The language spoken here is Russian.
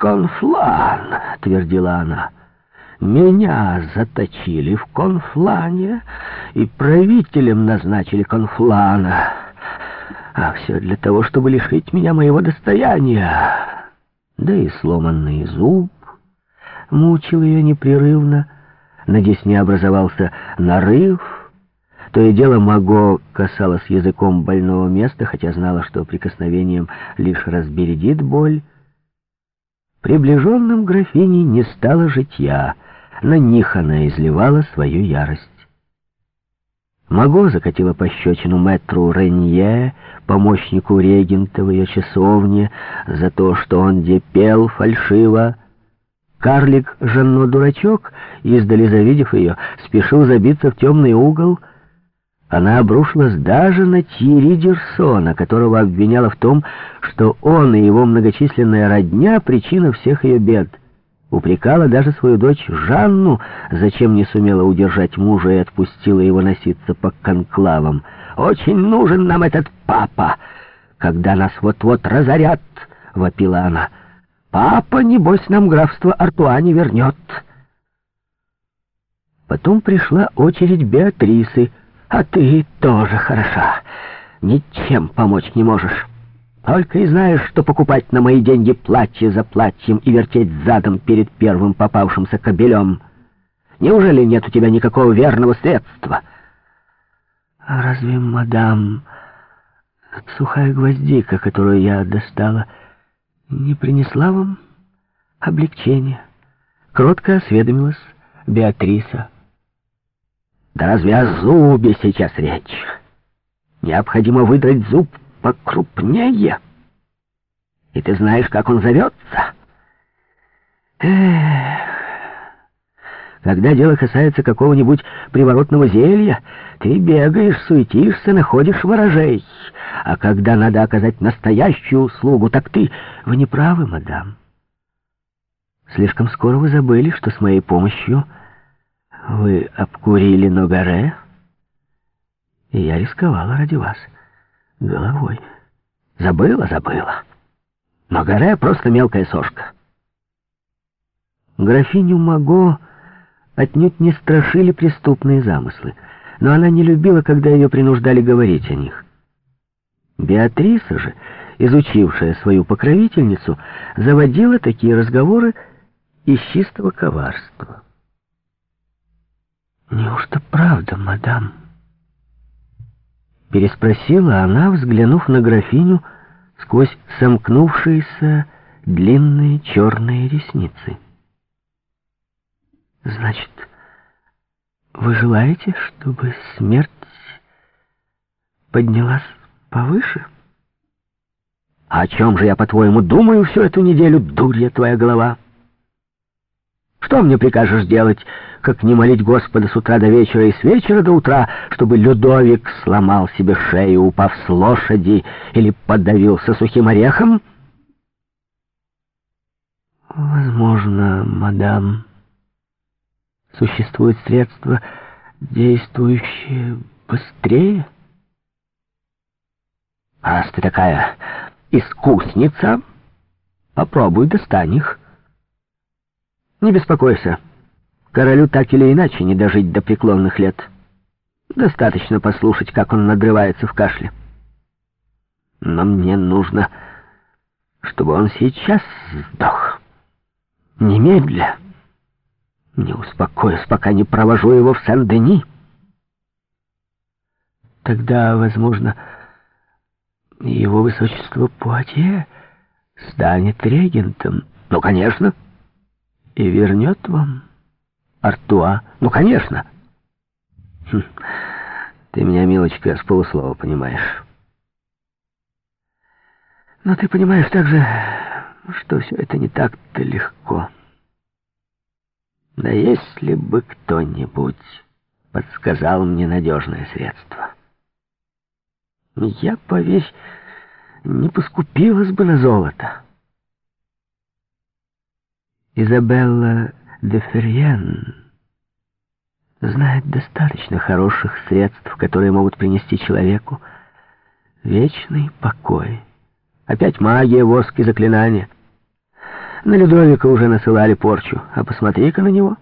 конфлан», — твердила она. «Меня заточили в конфлане и правителем назначили конфлана. А все для того, чтобы лишить меня моего достояния. Да и сломанный зуб мучил ее непрерывно. На десне образовался нарыв. То и дело Маго касалась языком больного места, хотя знала, что прикосновением лишь разбередит боль. Приближенным графини не стало житья, на них она изливала свою ярость. Маго закатила пощечину мэтру Ренье, помощнику регента в ее часовне, за то, что он депел фальшиво. Карлик Жанно-дурачок, издали завидев ее, спешил забиться в темный угол — она обрушилась даже на Тири Дерсона, которого обвиняла в том, что он и его многочисленная родня — причина всех ее бед. Упрекала даже свою дочь Жанну, зачем не сумела удержать мужа и отпустила его носиться по конклавам. «Очень нужен нам этот папа, когда нас вот-вот разорят!» — вопила она. «Папа, небось, нам графство Артуа не вернет!» Потом пришла очередь Беатрисы, а ты тоже хороша. Ничем помочь не можешь. Только и знаешь, что покупать на мои деньги платье за платьем и вертеть задом перед первым попавшимся кобелем. Неужели нет у тебя никакого верного средства? А разве, мадам, сухая гвоздика, которую я достала, не принесла вам облегчения? Кротко осведомилась Беатриса. Да разве о зубе сейчас речь? Необходимо выдрать зуб покрупнее. И ты знаешь, как он зовется? Эх, когда дело касается какого-нибудь приворотного зелья, ты бегаешь, суетишься, находишь ворожей. А когда надо оказать настоящую услугу, так ты... Вы не правы, мадам. Слишком скоро вы забыли, что с моей помощью вы обкурили Ногаре, и я рисковала ради вас головой. Забыла, забыла. Ногаре просто мелкая сошка. Графиню Маго отнюдь не страшили преступные замыслы, но она не любила, когда ее принуждали говорить о них. Беатриса же, изучившая свою покровительницу, заводила такие разговоры из чистого коварства. «Неужто правда, мадам?» Переспросила она, взглянув на графиню сквозь сомкнувшиеся длинные черные ресницы. «Значит, вы желаете, чтобы смерть поднялась повыше?» «А «О чем же я, по-твоему, думаю всю эту неделю, дурья твоя голова?» Что мне прикажешь делать, как не молить Господа с утра до вечера и с вечера до утра, чтобы Людовик сломал себе шею, упав с лошади, или подавился сухим орехом? Возможно, мадам, существует средство, действующее быстрее? Раз ты такая искусница, попробуй достань их. Не беспокойся. Королю так или иначе не дожить до преклонных лет. Достаточно послушать, как он надрывается в кашле. Но мне нужно, чтобы он сейчас сдох. Немедля. Не успокоюсь, пока не провожу его в Сен-Дени. Тогда, возможно, его высочество Пуатье станет регентом. Ну, конечно и вернет вам Артуа. Ну, конечно. Хм. Ты меня, милочка, с полуслова понимаешь. Но ты понимаешь также, что все это не так-то легко. Да если бы кто-нибудь подсказал мне надежное средство. Я, поверь, не поскупилась бы на золото. Изабелла де Ферьен знает достаточно хороших средств, которые могут принести человеку вечный покой. Опять магия, воск и заклинания. На Людовика уже насылали порчу. А посмотри-ка на него.